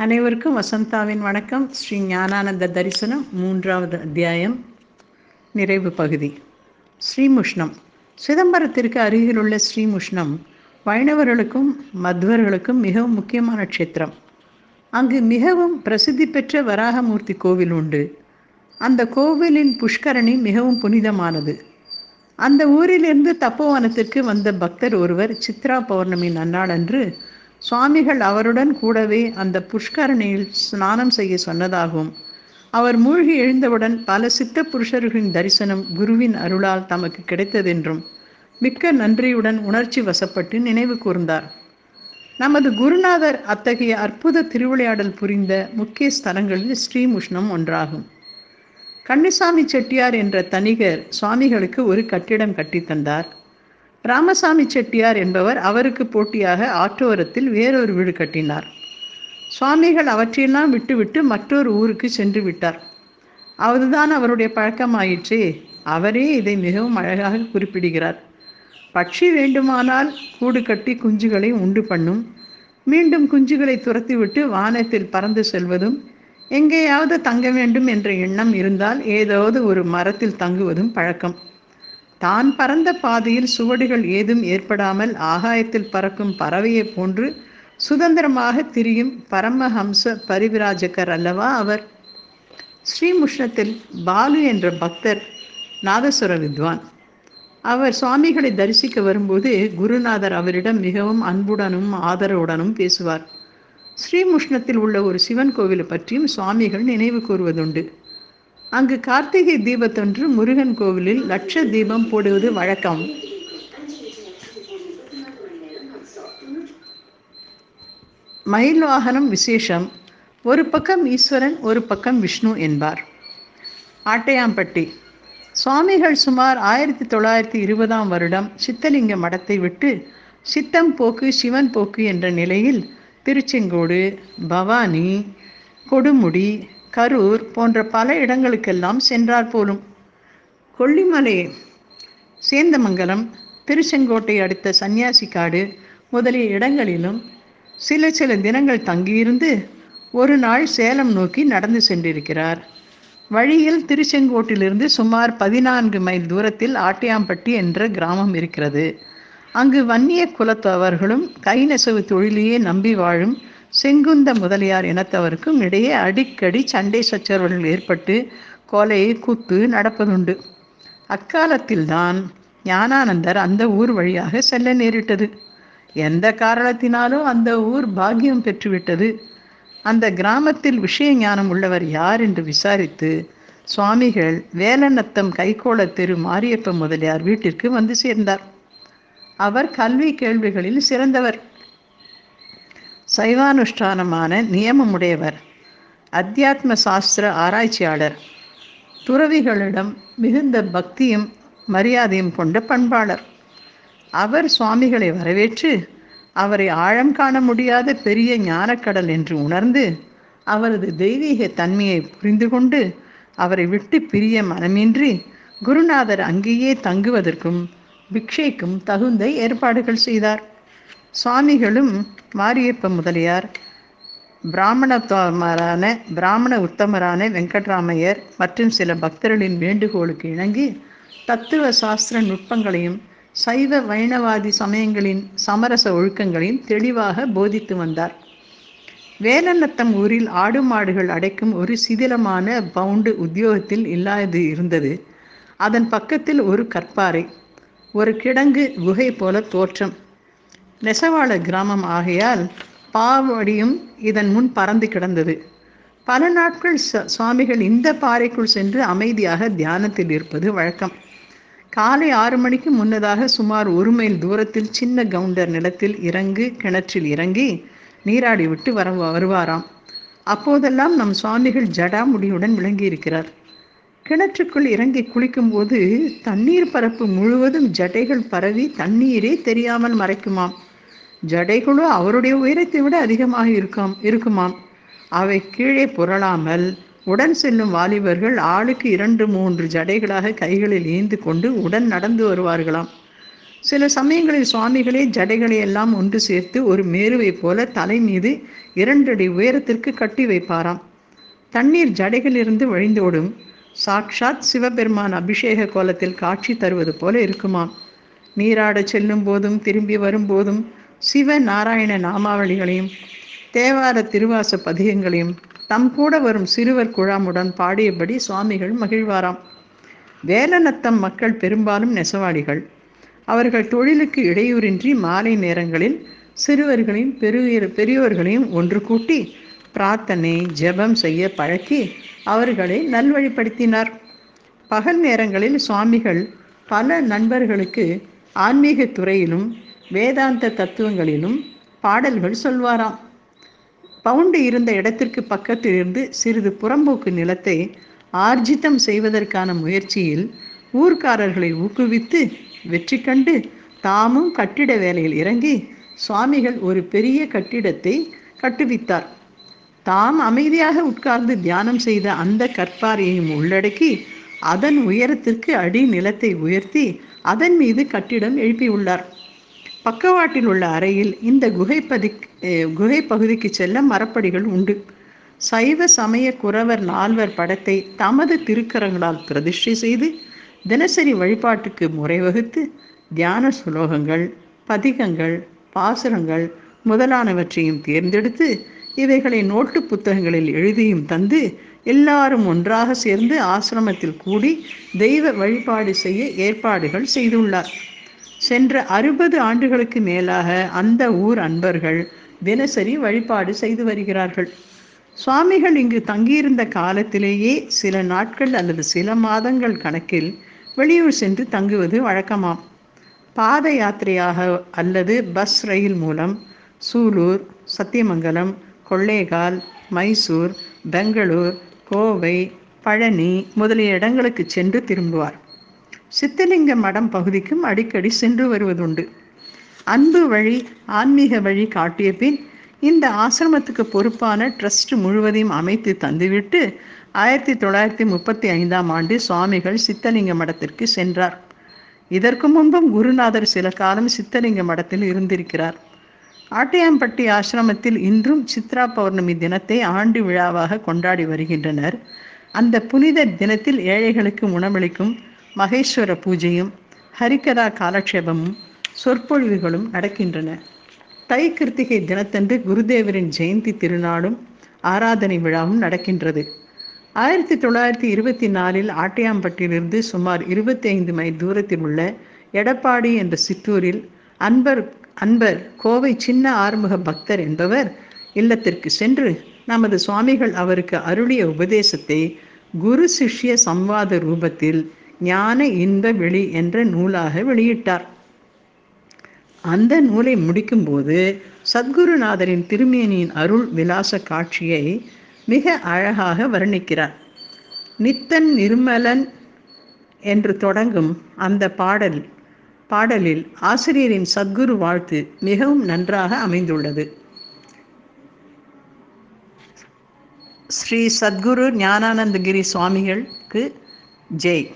அனைவருக்கும் வசந்தாவின் வணக்கம். ஸ்ரீ ஞானானந்த தரிசனம் மூன்றாவது அத்தியாயம் நிறைவு பகுதி. ஸ்ரீமுஷ்ணம். சிதம்பரத்திற்கு அருகிலுள்ள ஸ்ரீமுஷ்ணம் வைணவர்களுக்கும் மத்வர்களுக்கும் மிகவும் முக்கியமான க்ஷேத்திரம். அங்கு மிகவும் பிரசித்தி பெற்ற வராகமூர்த்தி கோவில் உண்டு. அந்த கோவிலின் புஷ்கரணி மிகவும் புனிதமானது. அந்த ஊரிலிருந்து தப்போவனத்திற்கு வந்த பக்தர் ஒருவர் சித்ரா பௌர்ணமி நன்னாளன்று சுவாமிகள் அவருடன் கூடவே அந்த புஷ்கரணியில் ஸ்நானம் செய்ய சொன்னதாகவும் அவர் மூழ்கி எழுந்தவுடன் பல சித்த புருஷர்களின் தரிசனம் குருவின் அருளால் தமக்கு கிடைத்ததென்றும் மிக்க நன்றியுடன் உணர்ச்சி வசப்பட்டு நினைவு கூர்ந்தார். நமது குருநாதர் அத்தகைய அற்புத திருவிளையாடல் புரிந்த முக்கிய ஸ்தலங்களில் ஸ்ரீமுஷ்ணம் ஒன்றாகும். கன்னிசாமி செட்டியார் என்ற தனிகர் சுவாமிகளுக்கு ஒரு கட்டிடம் கட்டித்தந்தார் ராமசாமி செட்டியார் என்பவர் அவருக்கு போட்டியாக ஆற்றோரத்தில் வேறொரு வீடு கட்டினார். சுவாமிகள் அவற்றையெல்லாம் விட்டுவிட்டு மற்றொரு ஊருக்கு சென்று விட்டார். அதுதான் அவருடைய பழக்கமாயிற்றே அவரே இதை மிகவும் அழகாக குறிப்பிடுகிறார். பட்சி வேண்டுமானால் கூடு கட்டி குஞ்சுகளை உண்டு பண்ணும். மீண்டும் குஞ்சுகளை துரத்திவிட்டு வானத்தில் பறந்து செல்வதும் எங்கேயாவது தங்க வேண்டும் என்ற எண்ணம் இருந்தால் ஏதாவது ஒரு மரத்தில் தங்குவதும் பழக்கம். தான் பறந்த பாதையில் சுவடுகள் ஏதும் ஏற்படாமல் ஆகாயத்தில் பறக்கும் பறவையைப் போன்று சுதந்திரமாக திரியும் பரமஹம்ச பரிவிராஜகர் அல்லவா அவர்? ஸ்ரீமுஷ்ணத்தில் பாலு என்ற பக்தர் நாதஸ்வர வித்வான். அவர் சுவாமிகளை தரிசிக்க வரும்போது குருநாதர் அவரிடம் மிகவும் அன்புடனும் ஆதரவுடனும் பேசுவார். ஸ்ரீமுஷ்ணத்தில் உள்ள ஒரு சிவன் கோவிலை பற்றியும் சுவாமிகள் நினைவு கூறுவதுண்டு. அங்கு கார்த்திகை தீபத்தொன்று முருகன் கோவிலில் லட்ச தீபம் போடுவது வழக்கம். மயில் வாகனம் விசேஷம். ஒரு பக்கம் ஈஸ்வரன் ஒரு பக்கம் விஷ்ணு என்பார். ஆட்டையாம்பட்டி. சுவாமிகள் சுமார் ஆயிரத்தி தொள்ளாயிரத்தி இருபதாம் வருடம் சித்தலிங்க மடத்தை விட்டு சித்தம் போக்கு சிவன் போக்கு என்ற நிலையில் திருச்செங்கோடு பவானி கொடுமுடி கரூர் போன்ற பல இடங்களுக்கெல்லாம் சென்றார் போலும். கொல்லிமலை சேந்தமங்கலம் திருச்செங்கோட்டை அடுத்த சன்னியாசிக்காடு முதலிய இடங்களிலும் சில சில தினங்கள் தங்கியிருந்து ஒரு நாள் சேலம் நோக்கி நடந்து சென்றிருக்கிறார். வழியில் திருச்செங்கோட்டிலிருந்து சுமார் பதினான்கு மைல் தூரத்தில் ஆட்டியாம்பட்டி என்ற கிராமம் இருக்கிறது. அங்கு வன்னிய குலத்தவர்களும் கை நெசவு தொழிலையே நம்பி வாழும் செங்குந்த முதலியார் இனத்தவருக்கும் இடையே அடிக்கடி சண்டை சச்சரவுகள் ஏற்பட்டு கொலை குத்து நடப்பதுண்டு. அக்காலத்தில்தான் ஞானானந்தர் அந்த ஊர் வழியாக செல்ல நேரிட்டது. எந்த காரணத்தினாலும் அந்த ஊர் பாக்கியம் பெற்றுவிட்டது. அந்த கிராமத்தில் விஷய ஞானம் உள்ளவர் யார் என்று விசாரித்து சுவாமிகள் வேலநத்தம் கைகோள தெரு மாரியப்ப முதலியார் வீட்டிற்கு வந்து சேர்ந்தார். அவர் கல்வி கேள்விகளில் சிறந்தவர். சைவானுஷ்டானமான நியமமுடையவர் அத்தியாத்ம சாஸ்திர ஆராய்ச்சியாளர். துறவிகளிடம் மிகுந்த பக்தியும் மரியாதையும் கொண்ட பண்பாளர். அவர் சுவாமிகளை வரவேற்று அவரை ஆழம் காண முடியாத பெரிய ஞானக்கடல் என்று உணர்ந்து அவரது தெய்வீக தன்மையை புரிந்து கொண்டு அவரை விட்டு பிரிய மனமின்றி குருநாதர் அங்கேயே தங்குவதற்கும் பிக்ஷைக்கும் தகுந்த ஏற்பாடுகள் செய்தார். சுவாமிகளும் மாரியப்ப முதலியார் பிராமணத்தமரான பிராமண உத்தமரான வெங்கட்ராமையர் மற்றும் சில பக்தர்களின் வேண்டுகோளுக்கு இணங்கி தத்துவ சாஸ்திர நுட்பங்களையும் சைவ வைணவாதி சமயங்களின் சமரச ஒழுக்கங்களையும் தெளிவாக போதித்து வந்தார். வேலநத்தம் ஊரில் ஆடு மாடுகள் அடைக்கும் ஒரு சிதிலமான பவுண்டு உத்தியோகத்தில் இல்லாது இருந்தது. அதன் பக்கத்தில் ஒரு கற்பாறை ஒரு கிடங்கு குகை போல தோற்றம். நெசவாள கிராமம் ஆகையால் பாவடியும் இதன் முன் பறந்து கிடந்தது. பல நாட்கள் சுவாமிகள் இந்த பாறைக்குள் சென்று அமைதியாக தியானத்தில் இருப்பது வழக்கம். காலை ஆறு மணிக்கு முன்னதாக சுமார் ஒரு மைல் தூரத்தில் சின்ன கவுண்டர் நிலத்தில் இறங்கு கிணற்றில் இறங்கி நீராடி விட்டு வர வருவாராம். அப்போதெல்லாம் நம் சுவாமிகள் ஜடாமுடியுடன் விளங்கியிருக்கிறார். கிணற்றுக்குள் இறங்கி குளிக்கும்போது தண்ணீர் பரப்பு முழுவதும் ஜடைகள் பரவி தண்ணீரே தெரியாமல் மறைக்குமாம். ஜடைகளோ அவருடைய உயரத்தை விட அதிகமாக இருக்காம் இருக்குமாம். அவை கீழே புரளாமல் உடன் செல்லும் வாலிபர்கள் ஆளுக்கு இரண்டு மூன்று ஜடைகளாக கைகளில் ஏந்து கொண்டு உடன் நடந்து வருவார்களாம். சில சமயங்களில் சுவாமிகளே ஜடைகளை எல்லாம் ஒன்று சேர்த்து ஒரு மேருவை போல தலை மீது இரண்டடி உயரத்திற்கு கட்டி வைப்பாராம். தண்ணீர் ஜடைகளிலிருந்து வழிந்தோடும் சாக்ஷாத் சிவபெருமான் அபிஷேக கோலத்தில் காட்சி தருவது போல இருக்குமாம். நீராடச் செல்லும் போதும் திரும்பி வரும்போதும் சிவ நாராயண நாமாவளிகளையும் தேவார திருவாச பதிகங்களையும் தம் கூட வரும் சிறுவர் குழாமுடன் பாடியபடி சுவாமிகள் மகிழ்வாராம். வேலநத்தம் மக்கள் பெரும்பாலும் நெசவாளிகள். அவர்கள் தொழிலுக்கு இடையூறின்றி மாலை நேரங்களில் சிறுவர்களையும் பெரிய பெரியோர்களையும் ஒன்று கூட்டி பிரார்த்தனை ஜெபம் செய்ய பழக்கி அவர்களை நல்வழிப்படுத்தினார். பகல் நேரங்களில் சுவாமிகள் பல நண்பர்களுக்கு ஆன்மீக துறையிலும் வேதாந்த தத்துவங்களிலும் பாடல்கள் சொல்வாராம். பவுண்டு இருந்த இடத்திற்கு பக்கத்தில் இருந்து சிறிது புறம்போக்கு நிலத்தை ஆர்ஜிதம் செய்வதற்கான முயற்சியில் ஊர்க்காரர்களை ஊக்குவித்து வெற்றி கண்டு தாமும் கட்டிட வேலையில் இறங்கி சுவாமிகள் ஒரு பெரிய கட்டிடத்தை கட்டுவித்தார். தாம் அமைதியாக உட்கார்ந்து தியானம் செய்த அந்த கற்பாறையையும் உள்ளடக்கி அதன் உயரத்திற்கு அடி நிலத்தை உயர்த்தி அதன் மீது கட்டிடம் எழுப்பியுள்ளார். பக்கவாட்டில் உள்ள அறையில் இந்த குகை குகை பகுதிக்கு செல்ல மரப்படிகள் உண்டு. சைவ சமய குறவர் நால்வர் படத்தை தமது திருக்கரங்களால் பிரதிஷ்டை செய்து தினசரி வழிபாட்டுக்கு முறை வகுத்து தியான சுலோகங்கள் பதிகங்கள் பாசுரங்கள் முதலானவற்றையும் தேர்ந்தெடுத்து இவைகளை நோட்டு புத்தகங்களில் எழுதியும் தந்து எல்லாரும் ஒன்றாக சேர்ந்து ஆசிரமத்தில் கூடி தெய்வ வழிபாடு செய்ய ஏற்பாடுகள் செய்துள்ளார். சென்ற அறுபது ஆண்டுகளுக்கு மேலாக அந்த ஊர் அன்பர்கள் தினசரி வழிபாடு செய்து வருகிறார்கள். சுவாமிகள் இங்கு தங்கியிருந்த காலத்திலேயே சில நாட்கள் அல்லது சில மாதங்கள் கணக்கில் வெளியூர் சென்று தங்குவது வழக்கமாம். பாத யாத்திரையாக அல்லது பஸ் ரயில் மூலம் சூலூர் சத்தியமங்கலம் கொள்ளேகால் மைசூர் பெங்களூர் கோவை பழனி முதலிய இடங்களுக்கு சென்று திரும்புவார். சித்தலிங்க மடம் பகுதிக்கும் அடிக்கடி சென்று வருவதுண்டு. அன்பு வழி ஆன்மீக வழி காட்டிய பின் இந்த ஆசிரமத்துக்கு பொறுப்பான ட்ரஸ்ட் முழுவதையும் அமைத்து தந்துவிட்டு ஆயிரத்தி தொள்ளாயிரத்தி முப்பத்தி ஐந்தாம் ஆண்டு சுவாமிகள் சித்தலிங்க மடத்திற்கு சென்றார். இதற்கு முன்பும் குருநாதர் சில காலம் சித்தலிங்க மடத்தில் இருந்திருக்கிறார். ஆட்டையாம்பட்டி ஆசிரமத்தில் இன்றும் சித்ரா பௌர்ணமி தினத்தை ஆண்டு விழாவாக கொண்டாடி வருகின்றனர். அந்த புனித தினத்தில் ஏழைகளுக்கு உணவளிக்கும் மகேஸ்வர பூஜையும் ஹரிகதா காலக்ஷேபமும் சொற்பொழிவுகளும் நடக்கின்றன. தை கிருத்திகை தினத்தன்று குருதேவரின் ஜெயந்தி திருநாளும் ஆராதனை விழாவும் நடக்கின்றது. ஆயிரத்தி தொள்ளாயிரத்தி இருபத்தி நாலில் ஆட்டையாம்பட்டியிலிருந்து சுமார் இருபத்தி ஐந்து மைல் தூரத்தில் உள்ள எடப்பாடி என்ற சிற்றூரில் அன்பர் அன்பர் கோவை சின்ன ஆறுமுக பக்தர் என்பவர் இல்லத்திற்கு சென்று நமது சுவாமிகள் அவருக்கு அருளிய உபதேசத்தை குரு சிஷ்ய சம்வாத ரூபத்தில் ஞான இன்ப வெளி என்ற நூலாக வெளியிட்டார். அந்த நூலை முடிக்கும்போது சத்குருநாதரின் திருமேனியின் அருள் விலாச காட்சியை மிக அழகாக வர்ணிக்கிறார். நித்தன் நிர்மலன் என்று தொடங்கும் அந்த பாடல் பாடலில் ஆசிரியரின் சத்குரு வாழ்த்து மிகவும் நன்றாக அமைந்துள்ளது. ஸ்ரீ சத்குரு ஞானானந்தகிரி சுவாமிகளுக்கு ஜெய்.